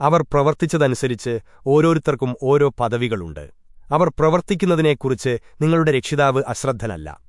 അവർ പ്രവർത്തിച്ചതനുസരിച്ച് ഓരോരുത്തർക്കും ഓരോ പദവികളുണ്ട്. അവർ പ്രവർത്തിക്കുന്നതിനെക്കുറിച്ച് നിങ്ങളുടെ രക്ഷിതാവ് അശ്രദ്ധനല്ല.